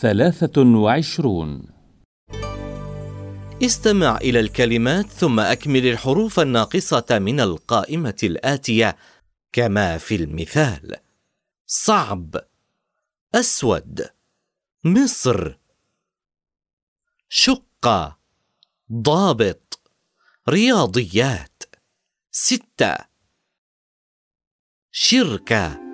ثلاثة وعشرون. استمع إلى الكلمات ثم أكمل الحروف الناقصة من القائمة الآتية كما في المثال صعب أسود مصر شقة ضابط رياضيات ستة شركة.